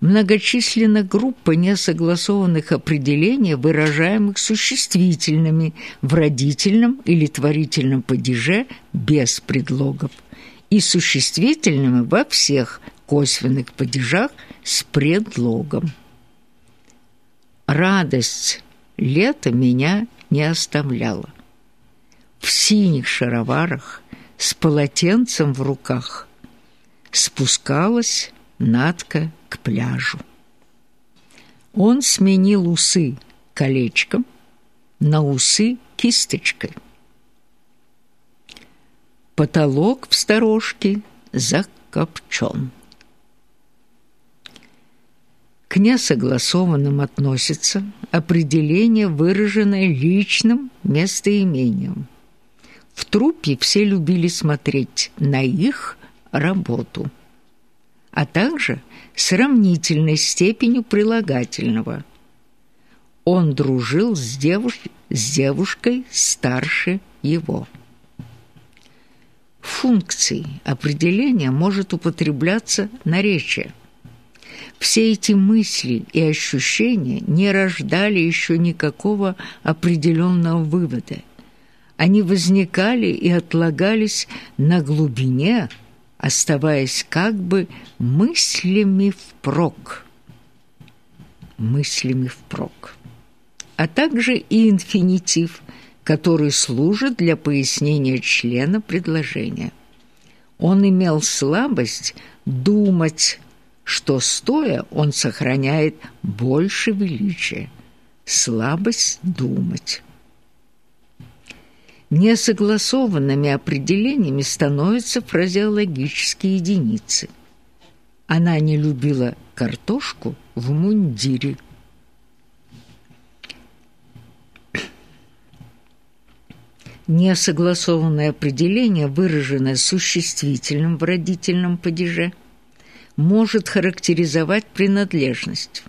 Многочисленна группа несогласованных определений, выражаемых существительными в родительном или творительном падеже без предлогов и существительными во всех косвенных падежах с предлогом. Радость лета меня не оставляла. В синих шароварах с полотенцем в руках спускалась Надка к пляжу. Он сменил усы колечком на усы кисточкой. Потолок в сторожке закопчен. К несогласованным относится определение, выраженное личным местоимением. В трупе все любили смотреть на их работу, а также сравнительной степенью прилагательного. Он дружил с, девуш... с девушкой старше его. Функции определения может употребляться наречие – все эти мысли и ощущения не рождали еще никакого определенного вывода. Они возникали и отлагались на глубине, оставаясь как бы мыслями впрок. Мыслями впрок. А также и инфинитив, который служит для пояснения члена предложения. Он имел слабость думать что стоя он сохраняет больше величия, слабость думать. Несогласованными определениями становятся фразеологические единицы. Она не любила картошку в мундире. Несогласованное определение, выраженное существительным в родительном падеже – может характеризовать принадлежность.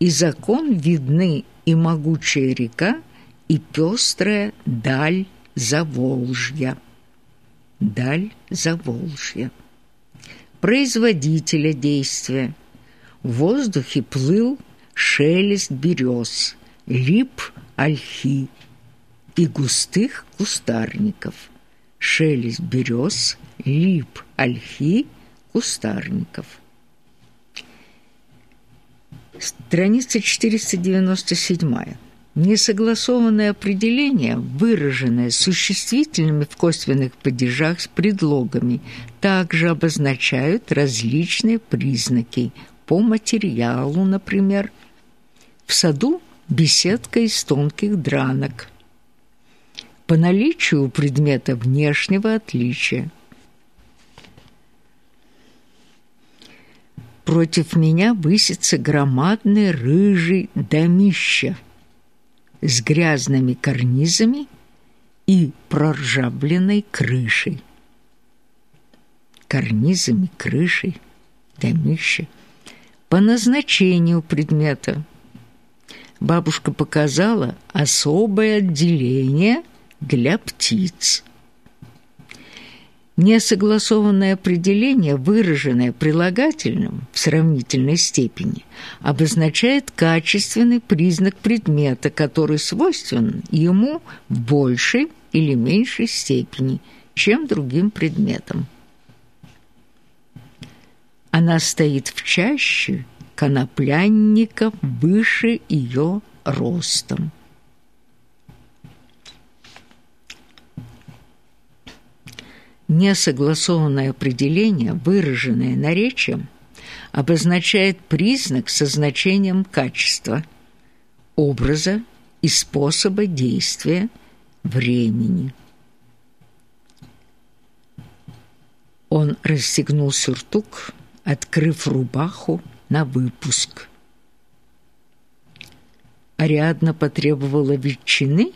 И закон видны и могучая река, и пестрая даль Заволжья. Даль Заволжья. Производителя действия. В воздухе плыл шелест берез, лип ольхи и густых кустарников. Шелест берез, лип ольхи – кустарников. Страница 497. Несогласованное определение, выраженное существительными в косвенных падежах с предлогами, также обозначают различные признаки по материалу, например, в саду беседка из тонких дранок, по наличию предмета внешнего отличия – Против меня высится громадный рыжий домище с грязными карнизами и проржавленной крышей. Карнизами, крышей, домище. По назначению предмета. Бабушка показала особое отделение для птиц – Несогласованное определение, выраженное прилагательным в сравнительной степени, обозначает качественный признак предмета, который свойственен ему в большей или меньшей степени, чем другим предметам. Она стоит в чаще коноплянников выше ее ростом. Несогласованное определение, выраженное наречием, обозначает признак со значением качества, образа и способа действия времени. Он расстегнул сюртук, открыв рубаху на выпуск. Ариадна потребовала ветчины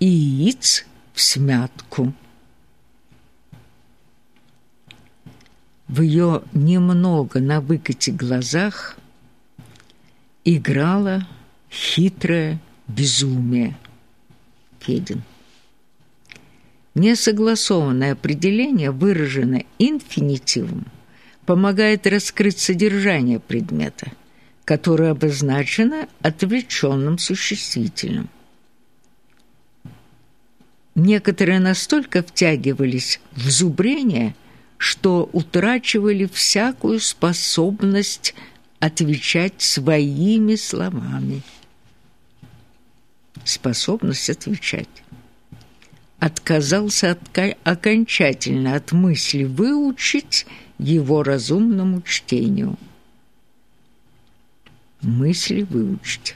и яиц в смятку. В ее немного на выкате глазах играло хитрое безумие. Федин. Несогласованное определение выражено инфинитивом, помогает раскрыть содержание предмета, которое обозначено отвлеченным существительным. Некоторые настолько втягивались в зубрение, что утрачивали всякую способность отвечать своими словами. Способность отвечать. Отказался от, окончательно от мысли выучить его разумному чтению. Мысли выучить.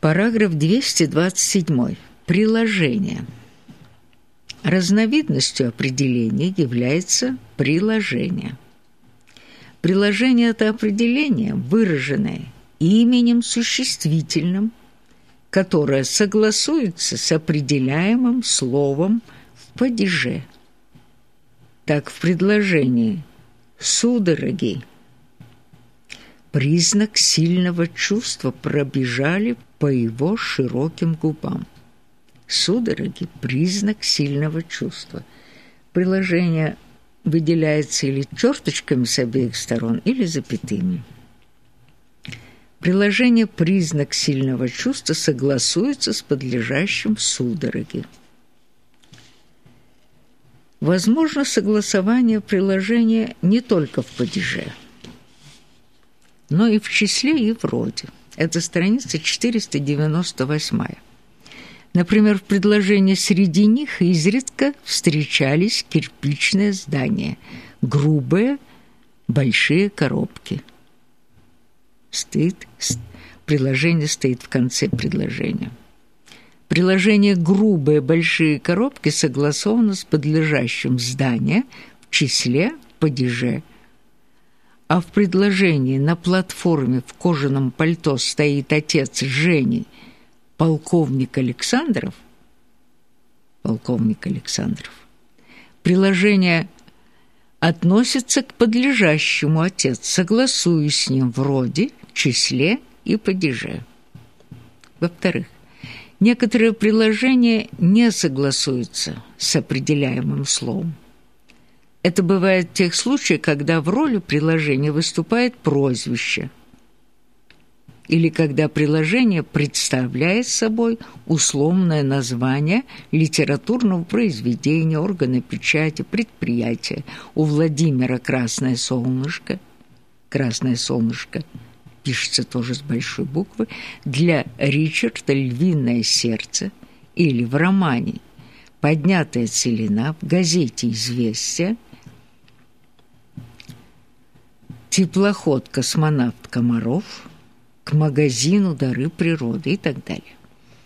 Параграф 227. Приложение. Разновидностью определения является приложение. Приложение – это определение, выраженное именем существительным, которое согласуется с определяемым словом в падеже. Так в предложении «судороги» признак сильного чувства пробежали по его широким губам. Судороги – признак сильного чувства. Приложение выделяется или черточками с обеих сторон, или запятыми. Приложение «признак сильного чувства» согласуется с подлежащим судороге. Возможно согласование приложения не только в падеже, но и в числе и в роде. Это страница 498. Например, в предложении среди них изредка встречались кирпичные здания, грубые, большие коробки. Стоит, приложение стоит в конце предложения. Приложение «грубые большие коробки» согласовано с подлежащим здания в числе падеже. А в предложении «на платформе в кожаном пальто стоит отец Жени» полковник Александров, полковник Александров, приложение относится к подлежащему отец, согласуясь с ним в роде, числе и падеже. Во-вторых, некоторые приложения не согласуются с определяемым словом. Это бывает в тех случаях, когда в роли приложения выступает прозвище – или когда приложение представляет собой условное название литературного произведения, органа печати, предприятия. У Владимира «Красное солнышко», «Красное солнышко» пишется тоже с большой буквы, для Ричарда «Львиное сердце» или в романе «Поднятая целина» в газете «Известия» теплоход «Космонавт Комаров» к магазину «Дары природы» и так далее.